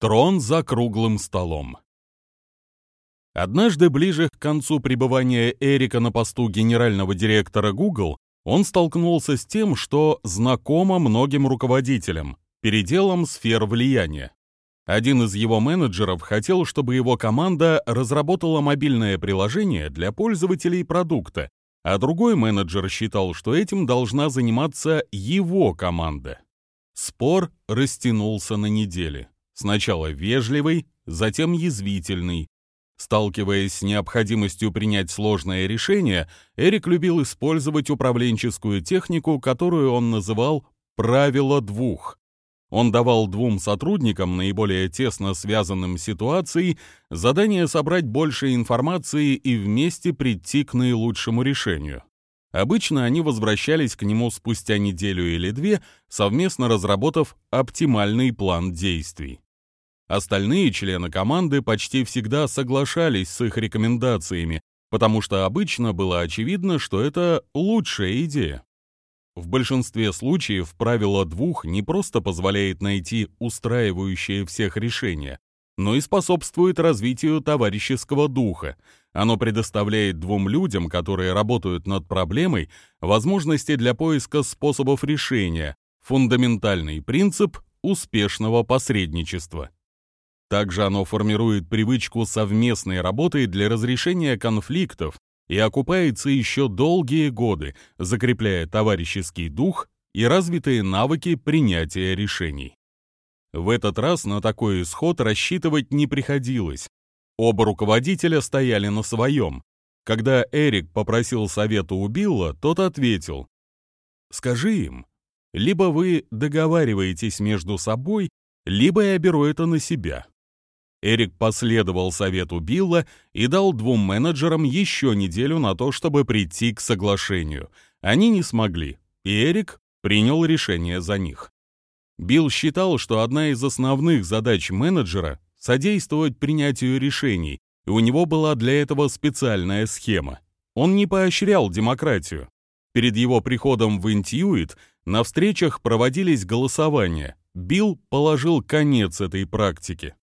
Трон за круглым столом. Однажды, ближе к концу пребывания Эрика на посту генерального директора Google, он столкнулся с тем, что знакомо многим руководителям – переделом сфер влияния. Один из его менеджеров хотел, чтобы его команда разработала мобильное приложение для пользователей продукта, а другой менеджер считал, что этим должна заниматься его команда. Спор растянулся на недели. Сначала вежливый, затем язвительный. Сталкиваясь с необходимостью принять сложное решение, Эрик любил использовать управленческую технику, которую он называл «правило двух». Он давал двум сотрудникам, наиболее тесно связанным с ситуацией, задание собрать больше информации и вместе прийти к наилучшему решению. Обычно они возвращались к нему спустя неделю или две, совместно разработав оптимальный план действий. Остальные члены команды почти всегда соглашались с их рекомендациями, потому что обычно было очевидно, что это лучшая идея. В большинстве случаев правило двух не просто позволяет найти устраивающее всех решение, но и способствует развитию товарищеского духа. Оно предоставляет двум людям, которые работают над проблемой, возможности для поиска способов решения, фундаментальный принцип успешного посредничества. Также оно формирует привычку совместной работы для разрешения конфликтов и окупается еще долгие годы, закрепляя товарищеский дух и развитые навыки принятия решений. В этот раз на такой исход рассчитывать не приходилось. Оба руководителя стояли на своем. Когда Эрик попросил совета у Билла, тот ответил, «Скажи им, либо вы договариваетесь между собой, либо я беру это на себя». Эрик последовал совету Билла и дал двум менеджерам еще неделю на то, чтобы прийти к соглашению. Они не смогли, и Эрик принял решение за них. Билл считал, что одна из основных задач менеджера — содействовать принятию решений, и у него была для этого специальная схема. Он не поощрял демократию. Перед его приходом в Intuit на встречах проводились голосования. Билл положил конец этой практике.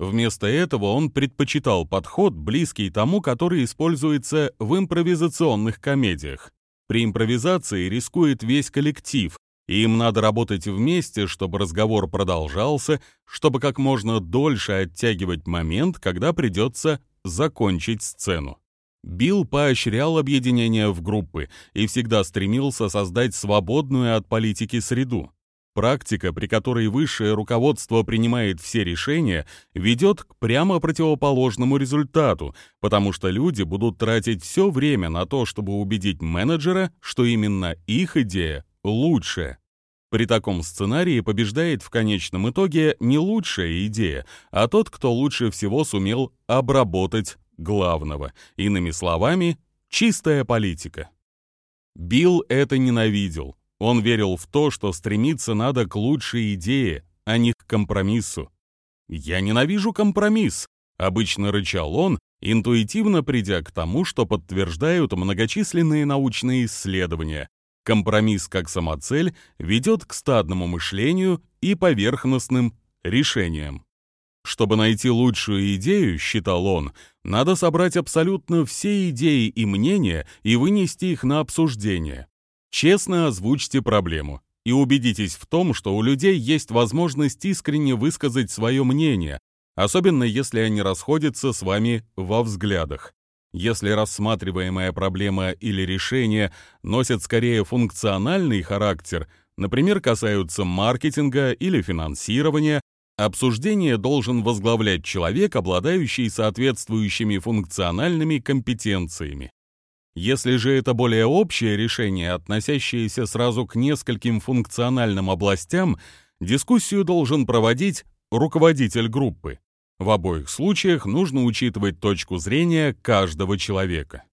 Вместо этого он предпочитал подход, близкий тому, который используется в импровизационных комедиях. При импровизации рискует весь коллектив, и им надо работать вместе, чтобы разговор продолжался, чтобы как можно дольше оттягивать момент, когда придется закончить сцену. Билл поощрял объединение в группы и всегда стремился создать свободную от политики среду. Практика, при которой высшее руководство принимает все решения, ведет к прямо противоположному результату, потому что люди будут тратить все время на то, чтобы убедить менеджера, что именно их идея лучшая. При таком сценарии побеждает в конечном итоге не лучшая идея, а тот, кто лучше всего сумел обработать главного. Иными словами, чистая политика. Билл это ненавидел. Он верил в то, что стремиться надо к лучшей идее, а не к компромиссу. «Я ненавижу компромисс», — обычно рычал он, интуитивно придя к тому, что подтверждают многочисленные научные исследования. Компромисс как самоцель ведет к стадному мышлению и поверхностным решениям. Чтобы найти лучшую идею, считал он, надо собрать абсолютно все идеи и мнения и вынести их на обсуждение. Честно озвучьте проблему и убедитесь в том, что у людей есть возможность искренне высказать свое мнение, особенно если они расходятся с вами во взглядах. Если рассматриваемая проблема или решение носят скорее функциональный характер, например, касаются маркетинга или финансирования, обсуждение должен возглавлять человек, обладающий соответствующими функциональными компетенциями. Если же это более общее решение, относящееся сразу к нескольким функциональным областям, дискуссию должен проводить руководитель группы. В обоих случаях нужно учитывать точку зрения каждого человека.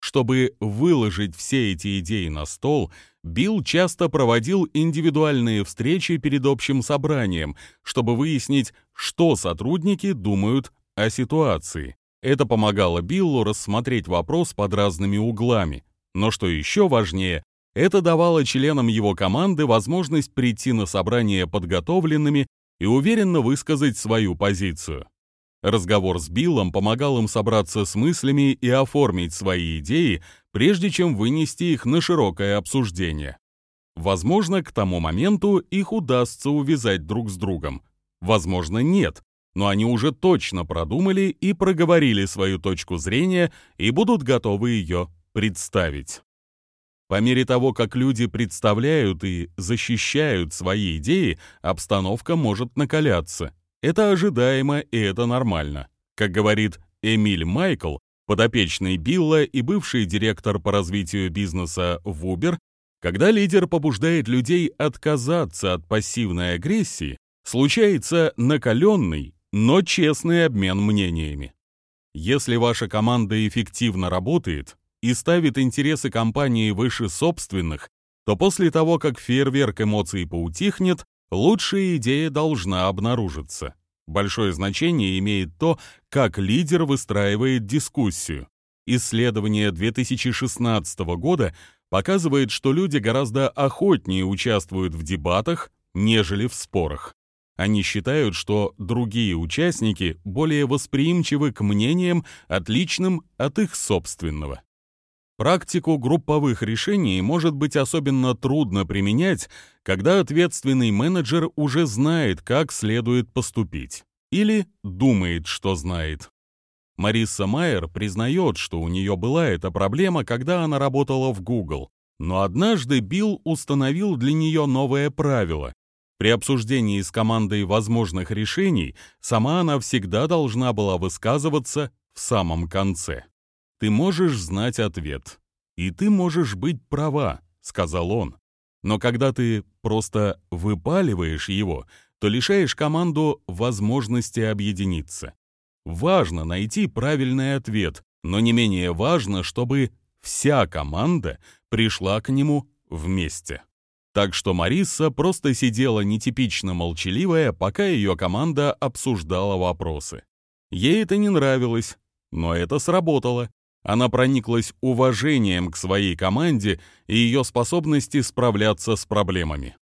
Чтобы выложить все эти идеи на стол, Билл часто проводил индивидуальные встречи перед общим собранием, чтобы выяснить, что сотрудники думают о ситуации. Это помогало Биллу рассмотреть вопрос под разными углами. Но что еще важнее, это давало членам его команды возможность прийти на собрание подготовленными и уверенно высказать свою позицию. Разговор с Биллом помогал им собраться с мыслями и оформить свои идеи, прежде чем вынести их на широкое обсуждение. Возможно, к тому моменту их удастся увязать друг с другом. Возможно, нет, но они уже точно продумали и проговорили свою точку зрения и будут готовы ее представить. По мере того, как люди представляют и защищают свои идеи, обстановка может накаляться. Это ожидаемо и это нормально. Как говорит Эмиль Майкл, подопечный Билла и бывший директор по развитию бизнеса в Uber, когда лидер побуждает людей отказаться от пассивной агрессии, случается накаленный, но честный обмен мнениями. Если ваша команда эффективно работает, и ставит интересы компании выше собственных, то после того, как фейерверк эмоций поутихнет, лучшая идея должна обнаружиться. Большое значение имеет то, как лидер выстраивает дискуссию. Исследование 2016 года показывает, что люди гораздо охотнее участвуют в дебатах, нежели в спорах. Они считают, что другие участники более восприимчивы к мнениям, отличным от их собственного. Практику групповых решений может быть особенно трудно применять, когда ответственный менеджер уже знает, как следует поступить, или думает, что знает. Мариса Майер признает, что у нее была эта проблема, когда она работала в Google, но однажды Билл установил для нее новое правило. При обсуждении с командой возможных решений сама она всегда должна была высказываться в самом конце. Ты можешь знать ответ. И ты можешь быть права, сказал он. Но когда ты просто выпаливаешь его, то лишаешь команду возможности объединиться. Важно найти правильный ответ, но не менее важно, чтобы вся команда пришла к нему вместе. Так что Мариса просто сидела нетипично молчаливая, пока ее команда обсуждала вопросы. Ей это не нравилось, но это сработало. Она прониклась уважением к своей команде и ее способности справляться с проблемами.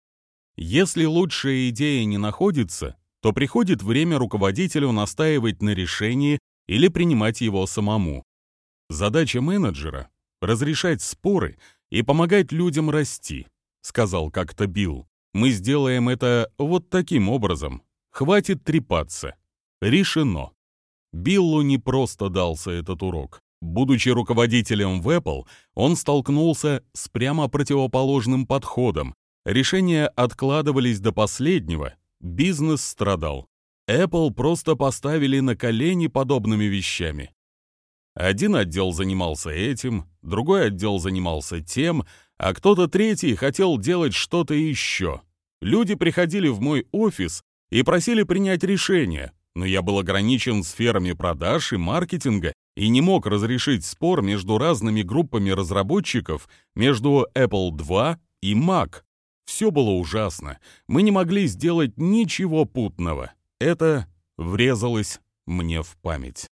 Если лучшая идея не находится, то приходит время руководителю настаивать на решении или принимать его самому. Задача менеджера — разрешать споры и помогать людям расти, сказал как-то Билл. Мы сделаем это вот таким образом. Хватит трепаться. Решено. Биллу не просто дался этот урок. Будучи руководителем в Apple, он столкнулся с прямо противоположным подходом. Решения откладывались до последнего, бизнес страдал. Apple просто поставили на колени подобными вещами. Один отдел занимался этим, другой отдел занимался тем, а кто-то третий хотел делать что-то еще. Люди приходили в мой офис и просили принять решение, но я был ограничен сферами продаж и маркетинга и не мог разрешить спор между разными группами разработчиков, между Apple II и Mac. Все было ужасно. Мы не могли сделать ничего путного. Это врезалось мне в память.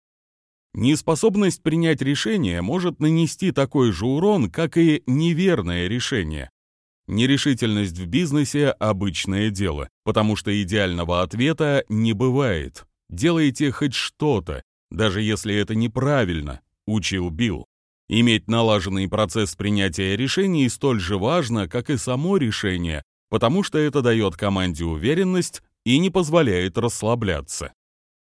Неспособность принять решение может нанести такой же урон, как и неверное решение. Нерешительность в бизнесе – обычное дело, потому что идеального ответа не бывает. Делайте хоть что-то, даже если это неправильно, учил Билл. Иметь налаженный процесс принятия решений столь же важно, как и само решение, потому что это дает команде уверенность и не позволяет расслабляться.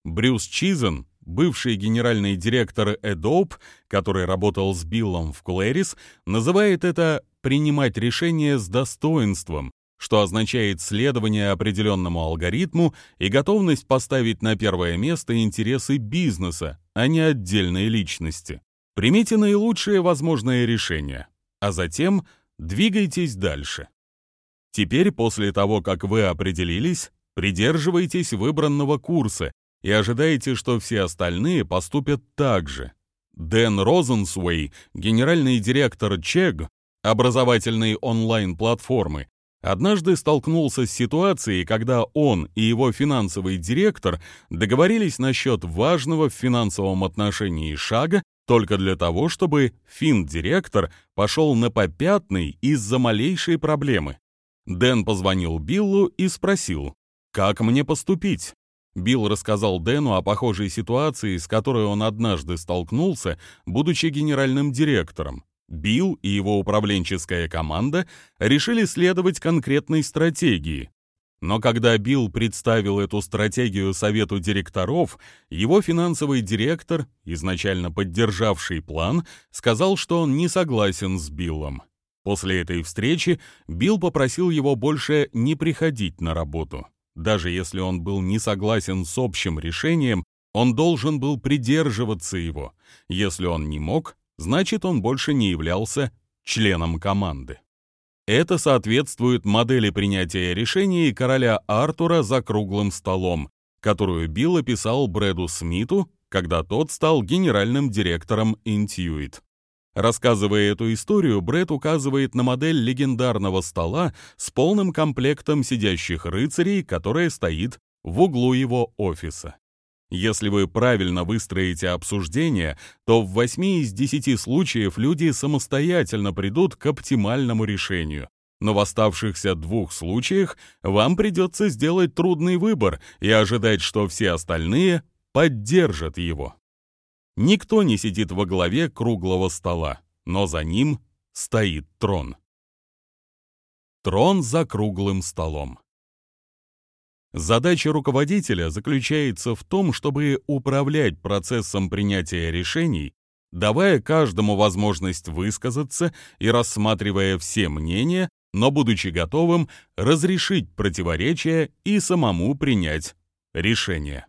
Брюс Чизен, бывший генеральный директор Adobe, который работал с Биллом в Клэрис, называет это «принимать решения с достоинством», что означает следование определенному алгоритму и готовность поставить на первое место интересы бизнеса, а не отдельной личности. Примите наилучшее возможное решение, а затем двигайтесь дальше. Теперь, после того, как вы определились, придерживайтесь выбранного курса и ожидайте, что все остальные поступят так же. Дэн Розенсуэй, генеральный директор Чег, образовательной онлайн-платформы, однажды столкнулся с ситуацией, когда он и его финансовый директор договорились насчет важного в финансовом отношении шага только для того, чтобы фин-директор пошел на попятный из-за малейшей проблемы. Дэн позвонил Биллу и спросил, Как мне поступить? Билл рассказал Дэну о похожей ситуации, с которой он однажды столкнулся, будучи генеральным директором. Билл и его управленческая команда решили следовать конкретной стратегии. Но когда Билл представил эту стратегию совету директоров, его финансовый директор, изначально поддержавший план, сказал, что он не согласен с Биллом. После этой встречи Билл попросил его больше не приходить на работу. Даже если он был не согласен с общим решением, он должен был придерживаться его. Если он не мог, значит он больше не являлся членом команды. Это соответствует модели принятия решений короля Артура за круглым столом, которую Билл описал Брэду Смиту, когда тот стал генеральным директором Intuit. Рассказывая эту историю, Брэд указывает на модель легендарного стола с полным комплектом сидящих рыцарей, которая стоит в углу его офиса. Если вы правильно выстроите обсуждение, то в 8 из 10 случаев люди самостоятельно придут к оптимальному решению. Но в оставшихся двух случаях вам придется сделать трудный выбор и ожидать, что все остальные поддержат его. Никто не сидит во главе круглого стола, но за ним стоит трон. Трон за круглым столом. Задача руководителя заключается в том, чтобы управлять процессом принятия решений, давая каждому возможность высказаться и рассматривая все мнения, но будучи готовым разрешить противоречия и самому принять решение.